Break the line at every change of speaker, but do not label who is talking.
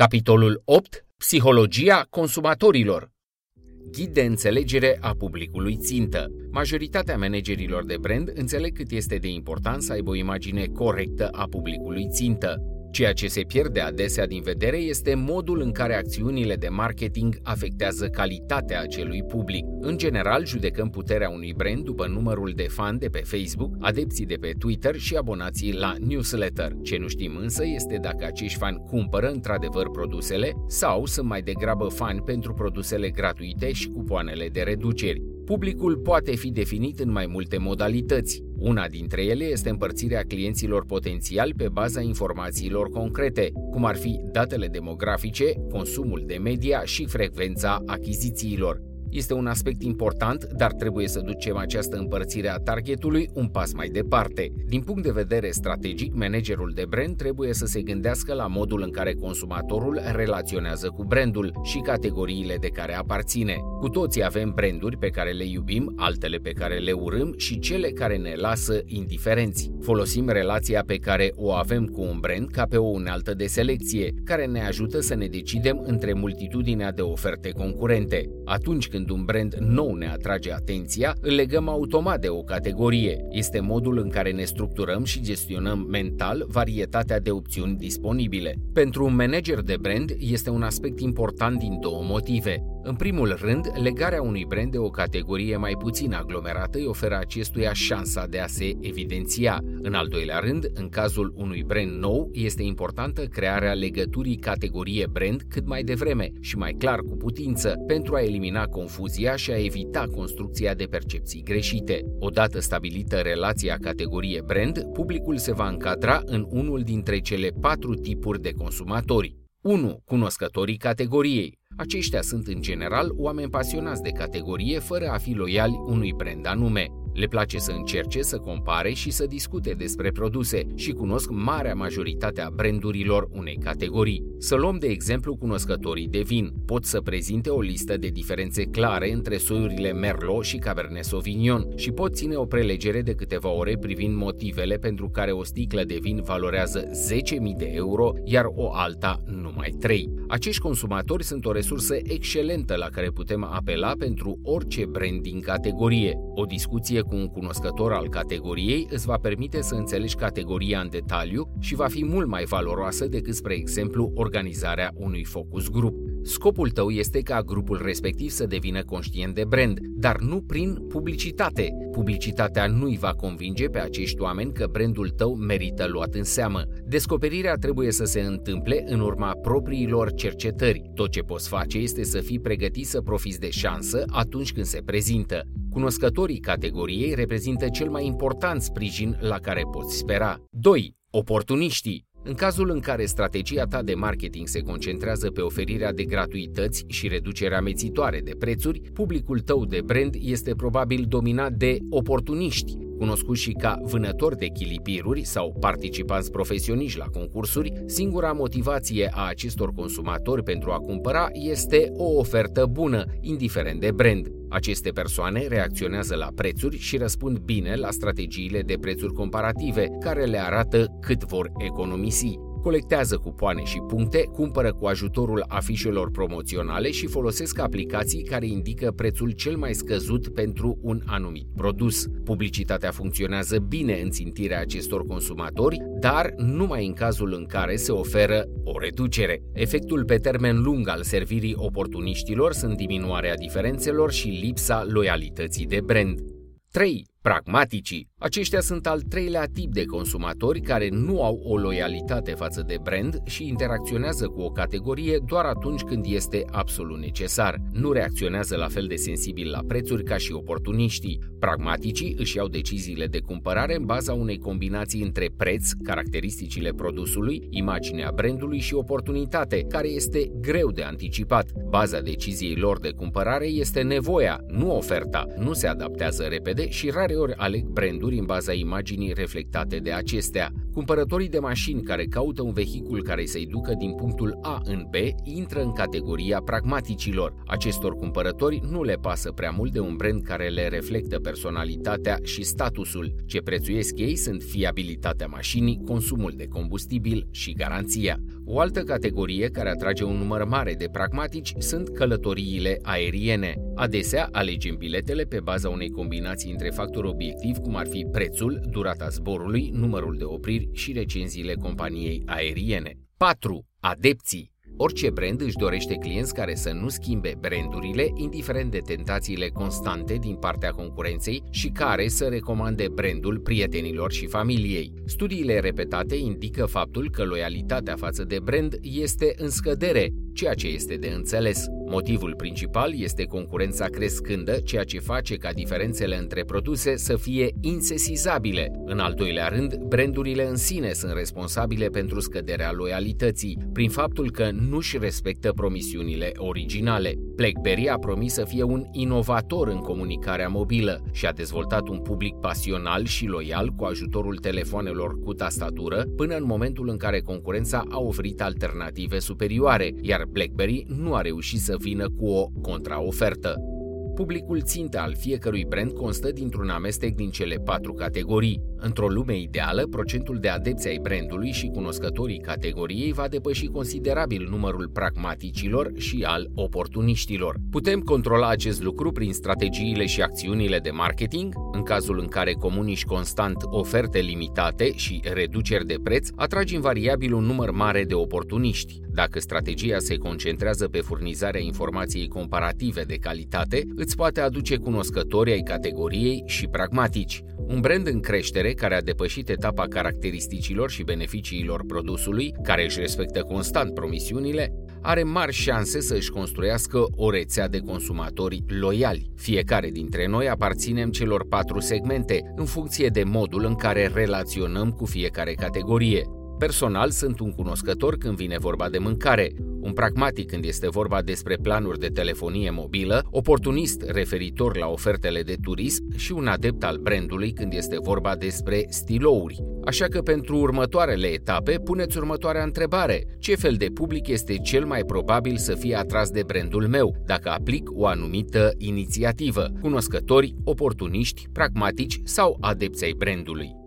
Capitolul 8. Psihologia consumatorilor Ghid de înțelegere a publicului țintă. Majoritatea managerilor de brand înțeleg cât este de important să aibă o imagine corectă a publicului țintă. Ceea ce se pierde adesea din vedere este modul în care acțiunile de marketing afectează calitatea acelui public. În general, judecăm puterea unui brand după numărul de fan de pe Facebook, adepții de pe Twitter și abonații la newsletter. Ce nu știm însă este dacă acești fani cumpără într-adevăr produsele sau sunt mai degrabă fani pentru produsele gratuite și cupoanele de reduceri. Publicul poate fi definit în mai multe modalități. Una dintre ele este împărțirea clienților potențiali pe baza informațiilor concrete, cum ar fi datele demografice, consumul de media și frecvența achizițiilor. Este un aspect important, dar trebuie să ducem această împărțire a targetului un pas mai departe. Din punct de vedere strategic, managerul de brand trebuie să se gândească la modul în care consumatorul relaționează cu brandul și categoriile de care aparține. Cu toții avem branduri pe care le iubim, altele pe care le urâm și cele care ne lasă indiferenți. Folosim relația pe care o avem cu un brand ca pe o unealtă de selecție, care ne ajută să ne decidem între multitudinea de oferte concurente. Atunci când când un brand nou ne atrage atenția, îl legăm automat de o categorie. Este modul în care ne structurăm și gestionăm mental varietatea de opțiuni disponibile. Pentru un manager de brand este un aspect important din două motive. În primul rând, legarea unui brand de o categorie mai puțin aglomerată îi oferă acestuia șansa de a se evidenția. În al doilea rând, în cazul unui brand nou, este importantă crearea legăturii categorie brand cât mai devreme și mai clar cu putință, pentru a elimina confuzia și a evita construcția de percepții greșite. Odată stabilită relația categorie brand, publicul se va încadra în unul dintre cele patru tipuri de consumatori. 1. Cunoscătorii categoriei. Aceștia sunt în general oameni pasionați de categorie fără a fi loiali unui brand anume. Le place să încerce, să compare și să discute despre produse și cunosc marea majoritate a brandurilor unei categorii. Să luăm de exemplu cunoscătorii de vin. Pot să prezinte o listă de diferențe clare între soiurile Merlot și Cabernet Sauvignon și pot ține o prelegere de câteva ore privind motivele pentru care o sticlă de vin valorează 10.000 de euro, iar o alta numai 3. Acești consumatori sunt o resursă excelentă la care putem apela pentru orice brand din categorie. O discuție cu un cunoscător al categoriei îți va permite să înțelegi categoria în detaliu și va fi mult mai valoroasă decât, spre exemplu, organizarea unui focus group. Scopul tău este ca grupul respectiv să devină conștient de brand, dar nu prin publicitate. Publicitatea nu îi va convinge pe acești oameni că brandul tău merită luat în seamă. Descoperirea trebuie să se întâmple în urma propriilor cercetări. Tot ce poți face este să fii pregătit să profiți de șansă atunci când se prezintă. Cunoscătorii categoriei reprezintă cel mai important sprijin la care poți spera. 2. Oportuniștii în cazul în care strategia ta de marketing se concentrează pe oferirea de gratuități și reducerea amețitoare de prețuri, publicul tău de brand este probabil dominat de oportuniști, cunoscuți și ca vânători de chilipiruri sau participanți profesioniști la concursuri, singura motivație a acestor consumatori pentru a cumpăra este o ofertă bună, indiferent de brand. Aceste persoane reacționează la prețuri și răspund bine la strategiile de prețuri comparative, care le arată cât vor economisi colectează cupoane și puncte, cumpără cu ajutorul afișelor promoționale și folosesc aplicații care indică prețul cel mai scăzut pentru un anumit produs. Publicitatea funcționează bine în țintirea acestor consumatori, dar numai în cazul în care se oferă o reducere. Efectul pe termen lung al servirii oportuniștilor sunt diminuarea diferențelor și lipsa loialității de brand. 3. Pragmaticii. Aceștia sunt al treilea tip de consumatori care nu au o loialitate față de brand și interacționează cu o categorie doar atunci când este absolut necesar. Nu reacționează la fel de sensibil la prețuri ca și oportuniștii. Pragmaticii își iau deciziile de cumpărare în baza unei combinații între preț, caracteristicile produsului, imaginea brandului și oportunitate, care este greu de anticipat. Baza deciziei lor de cumpărare este nevoia, nu oferta. Nu se adaptează repede și rar rareori aleg branduri în baza imaginii reflectate de acestea. Cumpărătorii de mașini care caută un vehicul care să-i ducă din punctul A în B intră în categoria pragmaticilor. Acestor cumpărători nu le pasă prea mult de un brand care le reflectă personalitatea și statusul. Ce prețuiesc ei sunt fiabilitatea mașinii, consumul de combustibil și garanția. O altă categorie care atrage un număr mare de pragmatici sunt călătoriile aeriene. Adesea alegem biletele pe baza unei combinații între factori obiectivi, cum ar fi prețul, durata zborului, numărul de opriri și recenziile companiei aeriene. 4. Adepții Orice brand își dorește clienți care să nu schimbe brandurile, indiferent de tentațiile constante din partea concurenței și care să recomande brandul prietenilor și familiei. Studiile repetate indică faptul că loialitatea față de brand este în scădere, ceea ce este de înțeles. Motivul principal este concurența crescândă, ceea ce face ca diferențele între produse să fie insesizabile. În al doilea rând, brandurile în sine sunt responsabile pentru scăderea loialității, prin faptul că nu-și respectă promisiunile originale. BlackBerry a promis să fie un inovator în comunicarea mobilă și a dezvoltat un public pasional și loial cu ajutorul telefonelor cu tastatură, până în momentul în care concurența a oferit alternative superioare, iar BlackBerry nu a reușit să vină cu o contraofertă. Publicul țintă al fiecărui brand constă dintr-un amestec din cele patru categorii. Într-o lume ideală, procentul de adepți ai brandului și cunoscătorii categoriei va depăși considerabil numărul pragmaticilor și al oportuniștilor. Putem controla acest lucru prin strategiile și acțiunile de marketing, în cazul în care comunici constant oferte limitate și reduceri de preț, atragi invariabil un număr mare de oportuniști. Dacă strategia se concentrează pe furnizarea informației comparative de calitate, îți poate aduce cunoscători ai categoriei și pragmatici. Un brand în creștere care a depășit etapa caracteristicilor și beneficiilor produsului, care își respectă constant promisiunile, are mari șanse să își construiască o rețea de consumatori loiali. Fiecare dintre noi aparținem celor patru segmente, în funcție de modul în care relaționăm cu fiecare categorie. Personal sunt un cunoscător când vine vorba de mâncare, un pragmatic când este vorba despre planuri de telefonie mobilă, oportunist referitor la ofertele de turism și un adept al brandului când este vorba despre stilouri. Așa că pentru următoarele etape puneți următoarea întrebare. Ce fel de public este cel mai probabil să fie atras de brandul meu dacă aplic o anumită inițiativă? Cunoscători, oportuniști, pragmatici sau adepți ai brandului?